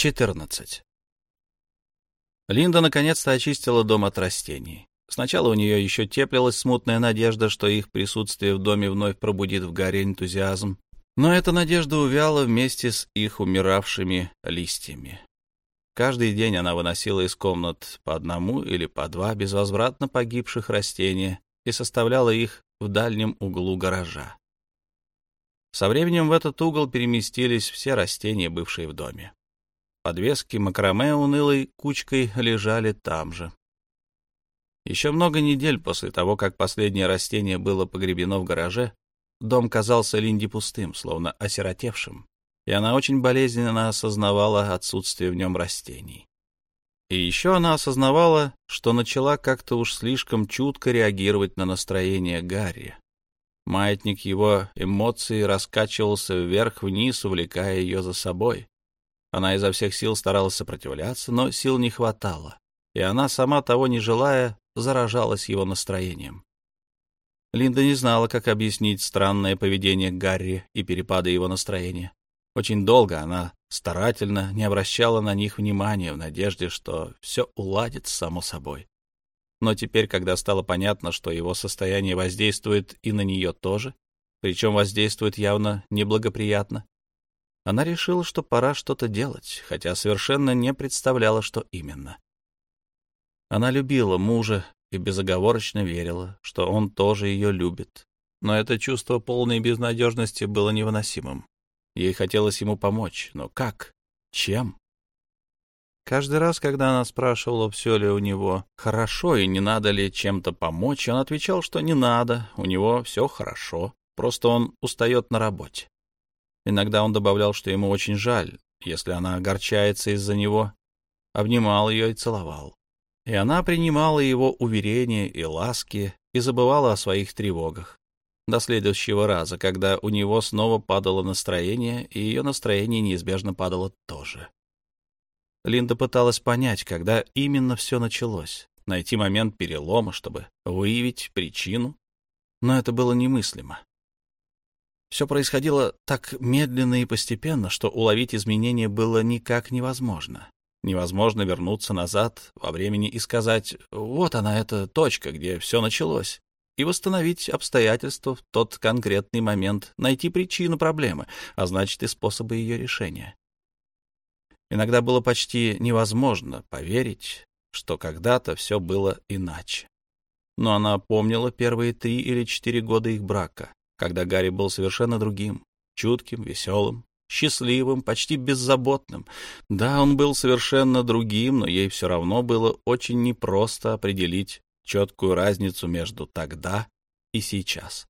14. Линда наконец-то очистила дом от растений. Сначала у нее еще теплилась смутная надежда, что их присутствие в доме вновь пробудит в Гарри энтузиазм, но эта надежда увяла вместе с их умиравшими листьями. Каждый день она выносила из комнат по одному или по два безвозвратно погибших растения и составляла их в дальнем углу гаража. Со временем в этот угол переместились все растения, бывшие в доме. Подвески макраме унылой кучкой лежали там же. Еще много недель после того, как последнее растение было погребено в гараже, дом казался Линде пустым, словно осиротевшим, и она очень болезненно осознавала отсутствие в нем растений. И еще она осознавала, что начала как-то уж слишком чутко реагировать на настроение Гарри. Маятник его эмоций раскачивался вверх-вниз, увлекая ее за собой. Она изо всех сил старалась сопротивляться, но сил не хватало, и она, сама того не желая, заражалась его настроением. Линда не знала, как объяснить странное поведение Гарри и перепады его настроения. Очень долго она старательно не обращала на них внимания в надежде, что все уладится само собой. Но теперь, когда стало понятно, что его состояние воздействует и на нее тоже, причем воздействует явно неблагоприятно, она решила, что пора что-то делать, хотя совершенно не представляла, что именно. Она любила мужа и безоговорочно верила, что он тоже ее любит. Но это чувство полной безнадежности было невыносимым. Ей хотелось ему помочь, но как? Чем? Каждый раз, когда она спрашивала, все ли у него хорошо и не надо ли чем-то помочь, он отвечал, что не надо, у него все хорошо, просто он устает на работе. Иногда он добавлял, что ему очень жаль, если она огорчается из-за него, обнимал ее и целовал. И она принимала его уверения и ласки и забывала о своих тревогах. До следующего раза, когда у него снова падало настроение, и ее настроение неизбежно падало тоже. Линда пыталась понять, когда именно все началось, найти момент перелома, чтобы выявить причину, но это было немыслимо. Все происходило так медленно и постепенно, что уловить изменения было никак невозможно. Невозможно вернуться назад во времени и сказать «вот она, эта точка, где все началось», и восстановить обстоятельства в тот конкретный момент, найти причину проблемы, а значит и способы ее решения. Иногда было почти невозможно поверить, что когда-то все было иначе. Но она помнила первые три или четыре года их брака, когда Гарри был совершенно другим, чутким, веселым, счастливым, почти беззаботным. Да, он был совершенно другим, но ей все равно было очень непросто определить четкую разницу между тогда и сейчас.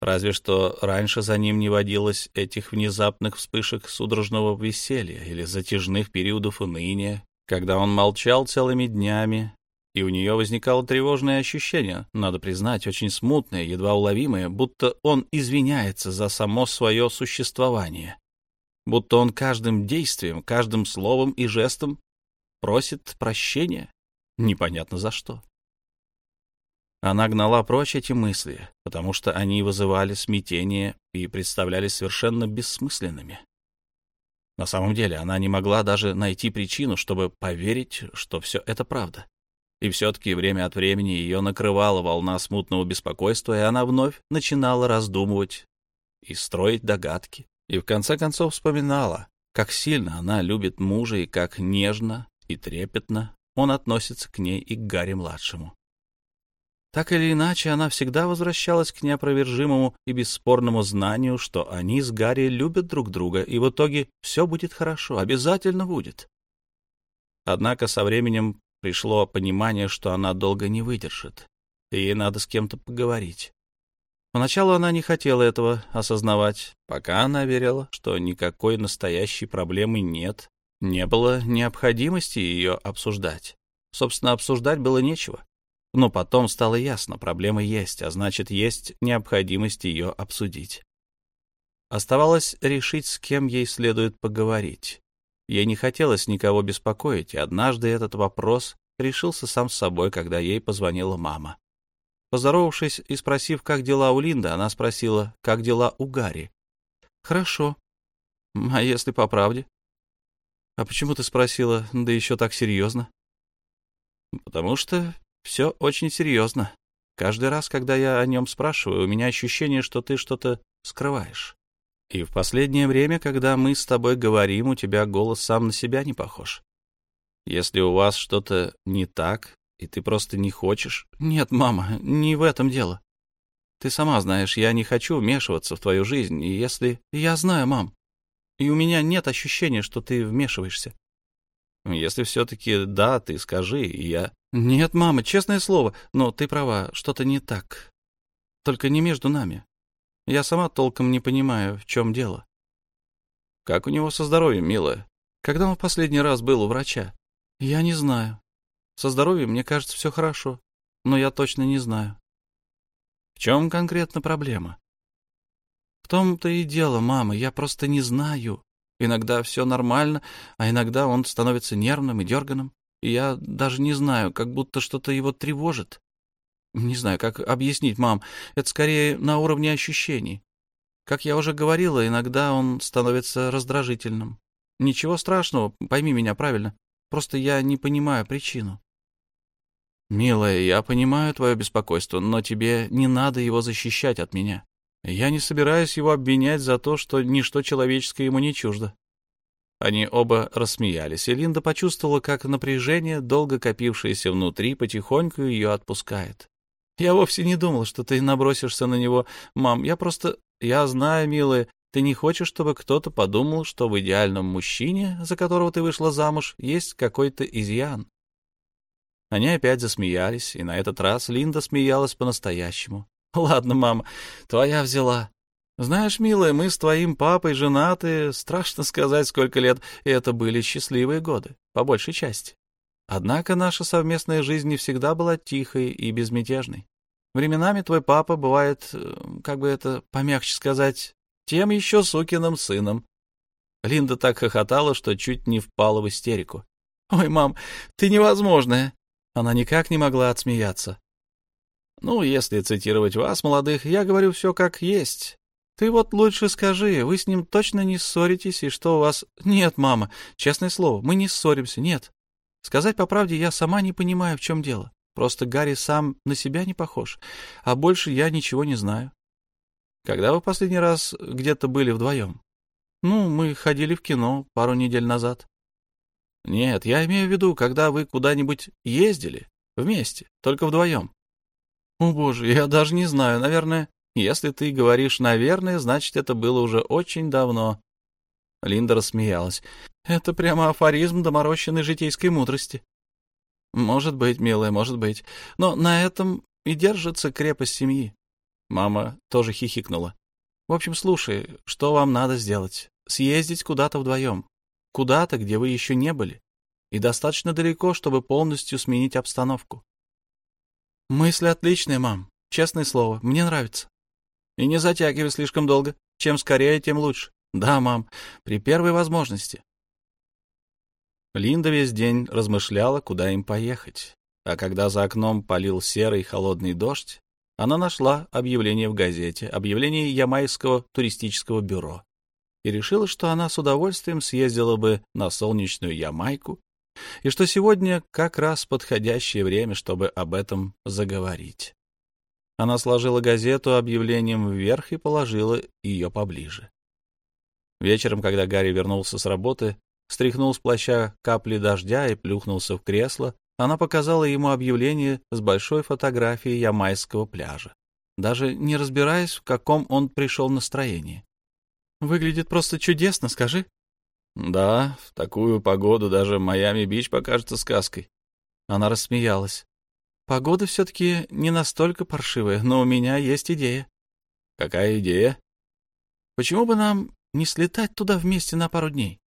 Разве что раньше за ним не водилось этих внезапных вспышек судорожного веселья или затяжных периодов уныния, когда он молчал целыми днями, и у нее возникало тревожное ощущение, надо признать, очень смутное, едва уловимое, будто он извиняется за само свое существование, будто он каждым действием, каждым словом и жестом просит прощения, непонятно за что. Она гнала прочь эти мысли, потому что они вызывали смятение и представлялись совершенно бессмысленными. На самом деле она не могла даже найти причину, чтобы поверить, что все это правда. И все-таки время от времени ее накрывала волна смутного беспокойства, и она вновь начинала раздумывать и строить догадки. И в конце концов вспоминала, как сильно она любит мужа и как нежно и трепетно он относится к ней и к Гарри-младшему. Так или иначе, она всегда возвращалась к неопровержимому и бесспорному знанию, что они с Гарри любят друг друга, и в итоге все будет хорошо, обязательно будет. Однако со временем пришло понимание, что она долго не выдержит, и ей надо с кем-то поговорить. Поначалу она не хотела этого осознавать, пока она верила, что никакой настоящей проблемы нет, не было необходимости ее обсуждать. Собственно, обсуждать было нечего. Но потом стало ясно, проблема есть, а значит, есть необходимость ее обсудить. Оставалось решить, с кем ей следует поговорить. Ей не хотелось никого беспокоить, и однажды этот вопрос решился сам с собой, когда ей позвонила мама. Поздоровавшись и спросив, как дела у Линды, она спросила, как дела у Гарри. «Хорошо. А если по правде?» А почему ты спросила, да еще так серьезно? Потому что все очень серьезно. Каждый раз, когда я о нем спрашиваю, у меня ощущение, что ты что-то скрываешь. И в последнее время, когда мы с тобой говорим, у тебя голос сам на себя не похож. Если у вас что-то не так, и ты просто не хочешь... Нет, мама, не в этом дело. Ты сама знаешь, я не хочу вмешиваться в твою жизнь, и если... Я знаю, мам. И у меня нет ощущения, что ты вмешиваешься. Если все-таки да, ты скажи, и я... Нет, мама, честное слово, но ты права, что-то не так. Только не между нами. Я сама толком не понимаю, в чем дело. Как у него со здоровьем, милая? Когда он в последний раз был у врача? Я не знаю. Со здоровьем, мне кажется, все хорошо, но я точно не знаю. В чем конкретно проблема? В том-то и дело, мама, я просто не знаю. Иногда все нормально, а иногда он становится нервным и дерганым. И я даже не знаю, как будто что-то его тревожит. Не знаю, как объяснить, мам. Это скорее на уровне ощущений. Как я уже говорила, иногда он становится раздражительным. Ничего страшного, пойми меня правильно. Просто я не понимаю причину. «Милая, я понимаю твое беспокойство, но тебе не надо его защищать от меня. Я не собираюсь его обвинять за то, что ничто человеческое ему не чуждо». Они оба рассмеялись, и Линда почувствовала, как напряжение, долго копившееся внутри, потихоньку ее отпускает. «Я вовсе не думал, что ты набросишься на него, мам. Я просто... Я знаю, милая, ты не хочешь, чтобы кто-то подумал, что в идеальном мужчине, за которого ты вышла замуж, есть какой-то изъян. Они опять засмеялись, и на этот раз Линда смеялась по-настоящему. «Ладно, мама, твоя взяла. Знаешь, милая, мы с твоим папой женаты, страшно сказать, сколько лет, и это были счастливые годы, по большей части. Однако наша совместная жизнь не всегда была тихой и безмятежной. Временами твой папа бывает, э, как бы это помягче сказать, тем еще сукиным сыном. Линда так хохотала, что чуть не впала в истерику. «Ой, мам, ты невозможная!» Она никак не могла отсмеяться. «Ну, если цитировать вас, молодых, я говорю все как есть. Ты вот лучше скажи, вы с ним точно не ссоритесь, и что у вас...» «Нет, мама, честное слово, мы не ссоримся, нет. Сказать по правде, я сама не понимаю, в чем дело. Просто Гарри сам на себя не похож, а больше я ничего не знаю. Когда вы последний раз где-то были вдвоем? Ну, мы ходили в кино пару недель назад. Нет, я имею в виду, когда вы куда-нибудь ездили вместе, только вдвоем. О, боже, я даже не знаю, наверное, если ты говоришь «наверное», значит, это было уже очень давно. Линда рассмеялась. Это прямо афоризм доморощенной житейской мудрости. Может быть, милая, может быть. Но на этом и держится крепость семьи. Мама тоже хихикнула. В общем, слушай, что вам надо сделать? Съездить куда-то вдвоем куда-то, где вы еще не были, и достаточно далеко, чтобы полностью сменить обстановку. Мысль отличная, мам. Честное слово, мне нравится. И не затягивай слишком долго. Чем скорее, тем лучше. Да, мам, при первой возможности. Линда весь день размышляла, куда им поехать. А когда за окном полил серый холодный дождь, она нашла объявление в газете, объявление Ямайского туристического бюро и решила, что она с удовольствием съездила бы на солнечную Ямайку, и что сегодня как раз подходящее время, чтобы об этом заговорить. Она сложила газету объявлением вверх и положила ее поближе. Вечером, когда Гарри вернулся с работы, стряхнул с плаща капли дождя и плюхнулся в кресло, она показала ему объявление с большой фотографией ямайского пляжа, даже не разбираясь, в каком он пришел настроении. Выглядит просто чудесно, скажи. Да, в такую погоду даже Майами-Бич покажется сказкой. Она рассмеялась. Погода все-таки не настолько паршивая, но у меня есть идея. Какая идея? Почему бы нам не слетать туда вместе на пару дней?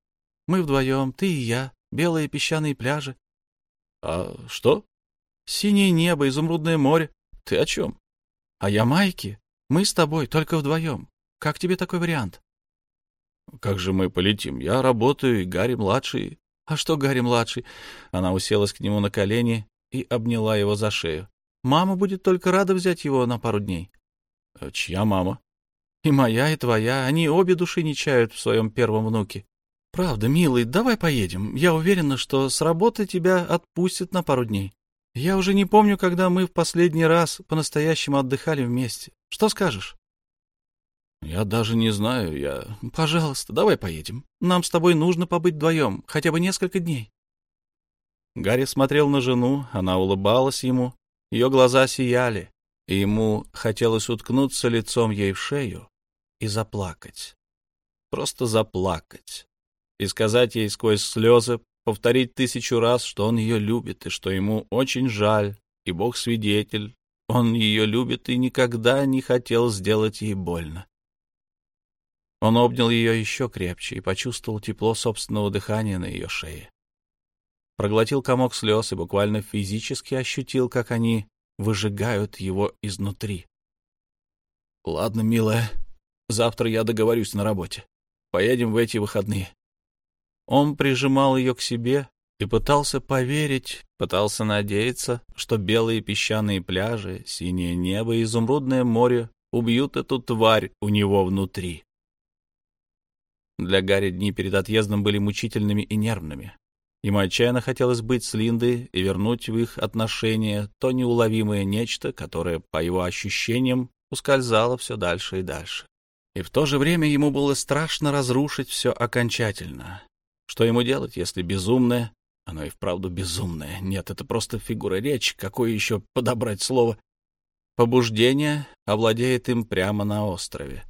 Мы вдвоем, ты и я, белые песчаные пляжи. А что? Синее небо, изумрудное море. Ты о чем? О Ямайке. Мы с тобой, только вдвоем. Как тебе такой вариант? Как же мы полетим? Я работаю, и Гарри младший. А что Гарри младший? Она уселась к нему на колени и обняла его за шею. Мама будет только рада взять его на пару дней. А чья мама? И моя, и твоя. Они обе души не чают в своем первом внуке. Правда, милый, давай поедем. Я уверена, что с работы тебя отпустят на пару дней. Я уже не помню, когда мы в последний раз по-настоящему отдыхали вместе. Что скажешь? Я даже не знаю, я... Пожалуйста, давай поедем. Нам с тобой нужно побыть вдвоем, хотя бы несколько дней. Гарри смотрел на жену, она улыбалась ему, ее глаза сияли, и ему хотелось уткнуться лицом ей в шею и заплакать. Просто заплакать. И сказать ей сквозь слезы, повторить тысячу раз, что он ее любит и что ему очень жаль, и Бог свидетель, он ее любит и никогда не хотел сделать ей больно. Он обнял ее еще крепче и почувствовал тепло собственного дыхания на ее шее. Проглотил комок слез и буквально физически ощутил, как они выжигают его изнутри. — Ладно, милая, завтра я договорюсь на работе. Поедем в эти выходные. Он прижимал ее к себе и пытался поверить, пытался надеяться, что белые песчаные пляжи, синее небо и изумрудное море убьют эту тварь у него внутри. Для Гарри дни перед отъездом были мучительными и нервными. Ему отчаянно хотелось быть с Линдой и вернуть в их отношения то неуловимое нечто, которое, по его ощущениям, ускользало все дальше и дальше. И в то же время ему было страшно разрушить все окончательно. Что ему делать, если безумное, оно и вправду безумное, нет, это просто фигура речи, какое еще подобрать слово, побуждение овладеет им прямо на острове.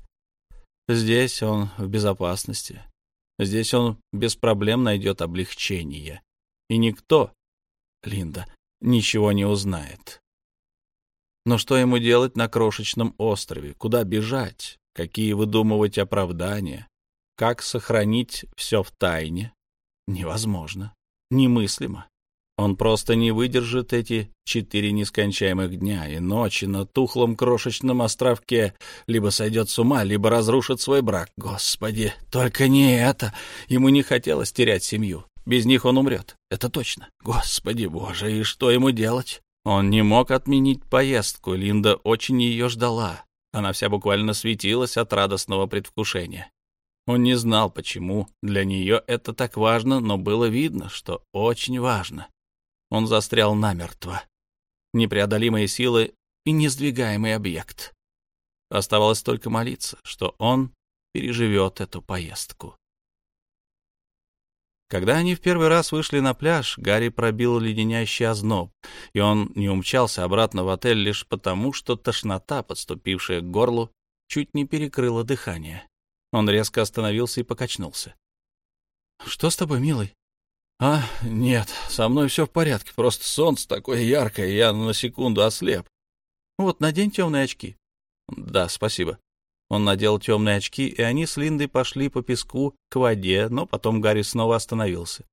Здесь он в безопасности. Здесь он без проблем найдет облегчение. И никто, Линда, ничего не узнает. Но что ему делать на крошечном острове? Куда бежать? Какие выдумывать оправдания? Как сохранить все в тайне? Невозможно. Немыслимо. Он просто не выдержит эти четыре нескончаемых дня и ночи на тухлом крошечном островке, либо сойдет с ума, либо разрушит свой брак. Господи, только не это. Ему не хотелось терять семью. Без них он умрет. Это точно. Господи боже, и что ему делать? Он не мог отменить поездку. Линда очень ее ждала. Она вся буквально светилась от радостного предвкушения. Он не знал, почему для нее это так важно, но было видно, что очень важно. Он застрял намертво. Непреодолимые силы и несдвигаемый объект. Оставалось только молиться, что он переживет эту поездку. Когда они в первый раз вышли на пляж, Гарри пробил леденящий озноб, и он не умчался обратно в отель лишь потому, что тошнота, подступившая к горлу, чуть не перекрыла дыхание. Он резко остановился и покачнулся. — Что с тобой, милый? — А, нет, со мной все в порядке, просто солнце такое яркое, я на секунду ослеп. — Вот, надень темные очки. — Да, спасибо. Он надел темные очки, и они с Линдой пошли по песку к воде, но потом Гарри снова остановился.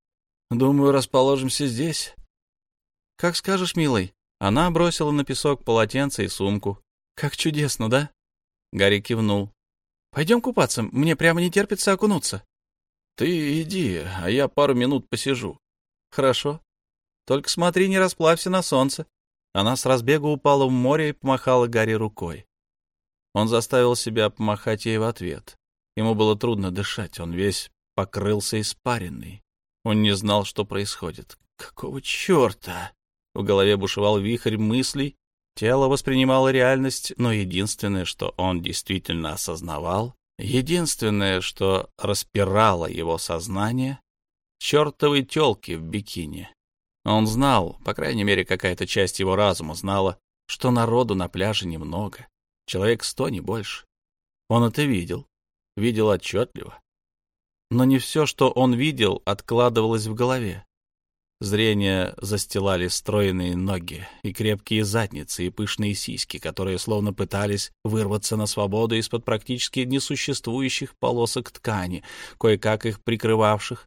— Думаю, расположимся здесь. — Как скажешь, милый. Она бросила на песок полотенце и сумку. — Как чудесно, да? Гарри кивнул. Пойдем купаться, мне прямо не терпится окунуться. Ты иди, а я пару минут посижу. Хорошо. Только смотри, не расплавься на солнце. Она с разбегу упала в море и помахала Гарри рукой. Он заставил себя помахать ей в ответ. Ему было трудно дышать, он весь покрылся испаренный. Он не знал, что происходит. Какого черта? В голове бушевал вихрь мыслей, Тело воспринимало реальность, но единственное, что он действительно осознавал, единственное, что распирало его сознание — чертовой телки в бикини. Он знал, по крайней мере, какая-то часть его разума знала, что народу на пляже немного, человек сто, не больше. Он это видел, видел отчетливо. Но не все, что он видел, откладывалось в голове. Зрение застилали стройные ноги и крепкие задницы и пышные сиськи, которые словно пытались вырваться на свободу из-под практически несуществующих полосок ткани, кое-как их прикрывавших,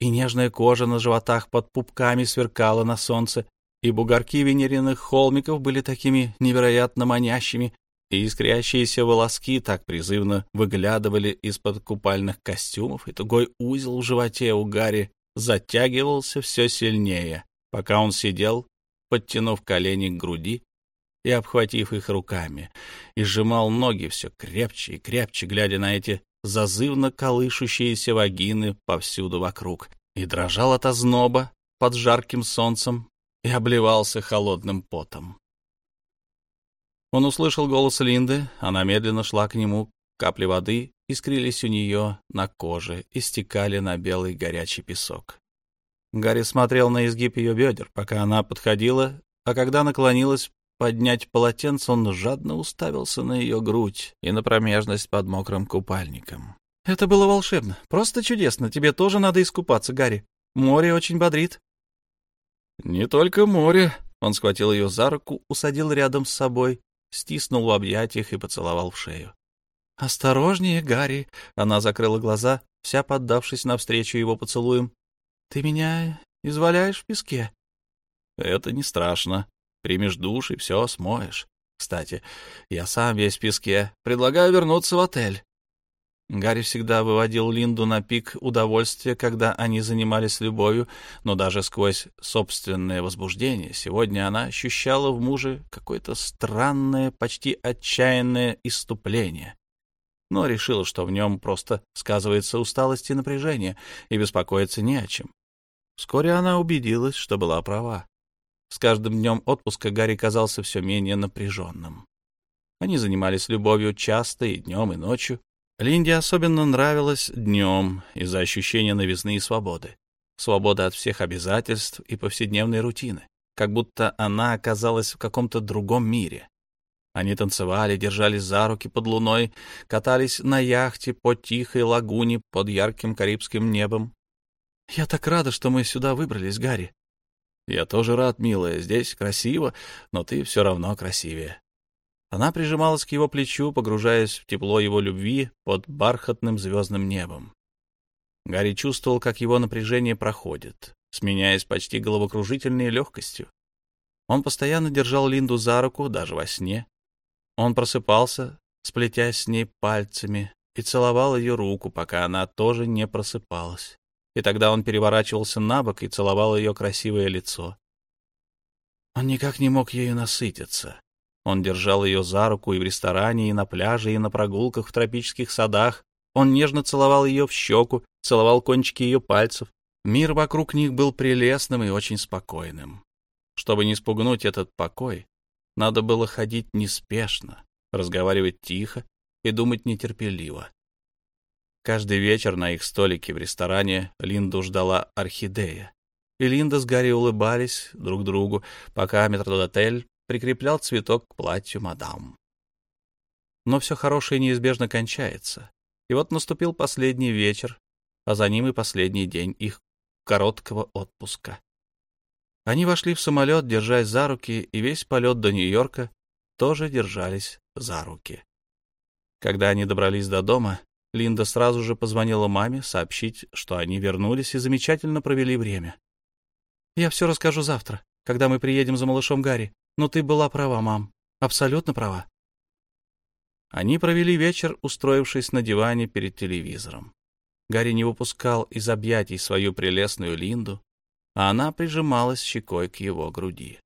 и нежная кожа на животах под пупками сверкала на солнце, и бугорки венериных холмиков были такими невероятно манящими, и искрящиеся волоски так призывно выглядывали из-под купальных костюмов, и тугой узел в животе у Гарри затягивался все сильнее, пока он сидел, подтянув колени к груди и обхватив их руками, и сжимал ноги все крепче и крепче, глядя на эти зазывно колышущиеся вагины повсюду вокруг, и дрожал от озноба под жарким солнцем и обливался холодным потом. Он услышал голос Линды, она медленно шла к нему, капли воды искрились у нее на коже и стекали на белый горячий песок. Гарри смотрел на изгиб ее бедер, пока она подходила, а когда наклонилась поднять полотенце, он жадно уставился на ее грудь и на промежность под мокрым купальником. «Это было волшебно, просто чудесно. Тебе тоже надо искупаться, Гарри. Море очень бодрит». «Не только море». Он схватил ее за руку, усадил рядом с собой, стиснул в объятиях и поцеловал в шею. «Осторожнее, Гарри!» Она закрыла глаза, вся поддавшись навстречу его поцелуем. «Ты меня изваляешь в песке?» «Это не страшно. Примешь душ и все смоешь. Кстати, я сам весь в песке. Предлагаю вернуться в отель». Гарри всегда выводил Линду на пик удовольствия, когда они занимались любовью, но даже сквозь собственное возбуждение сегодня она ощущала в муже какое-то странное, почти отчаянное иступление. Но решила, что в нем просто сказывается усталость и напряжение, и беспокоиться не о чем. Вскоре она убедилась, что была права. С каждым днем отпуска Гарри казался все менее напряженным. Они занимались любовью часто и днем, и ночью. Линде особенно нравилось днем из-за ощущения новизны и свободы. Свобода от всех обязательств и повседневной рутины, как будто она оказалась в каком-то другом мире. Они танцевали, держались за руки под луной, катались на яхте по тихой лагуне под ярким карибским небом. «Я так рада, что мы сюда выбрались, Гарри», я тоже рад, милая. Здесь красиво, но ты все равно красивее. Она прижималась к его плечу, погружаясь в тепло его любви под бархатным звездным небом. Гарри чувствовал, как его напряжение проходит, сменяясь почти головокружительной легкостью. Он постоянно держал Линду за руку, даже во сне. Он просыпался, сплетясь с ней пальцами, и целовал ее руку, пока она тоже не просыпалась и тогда он переворачивался на бок и целовал ее красивое лицо. Он никак не мог ею насытиться. Он держал ее за руку и в ресторане, и на пляже, и на прогулках в тропических садах. Он нежно целовал ее в щеку, целовал кончики ее пальцев. Мир вокруг них был прелестным и очень спокойным. Чтобы не спугнуть этот покой, надо было ходить неспешно, разговаривать тихо и думать нетерпеливо. Каждый вечер на их столике в ресторане Линду ждала орхидея. И Линда с Гарри улыбались друг другу, пока метрдотель прикреплял цветок к платью мадам. Но все хорошее неизбежно кончается. И вот наступил последний вечер, а за ним и последний день их короткого отпуска. Они вошли в самолет, держась за руки, и весь полет до Нью-Йорка тоже держались за руки. Когда они добрались до дома, Линда сразу же позвонила маме сообщить, что они вернулись и замечательно провели время. «Я все расскажу завтра, когда мы приедем за малышом Гарри. Но ты была права, мам. Абсолютно права». Они провели вечер, устроившись на диване перед телевизором. Гарри не выпускал из объятий свою прелестную Линду, а она прижималась щекой к его груди.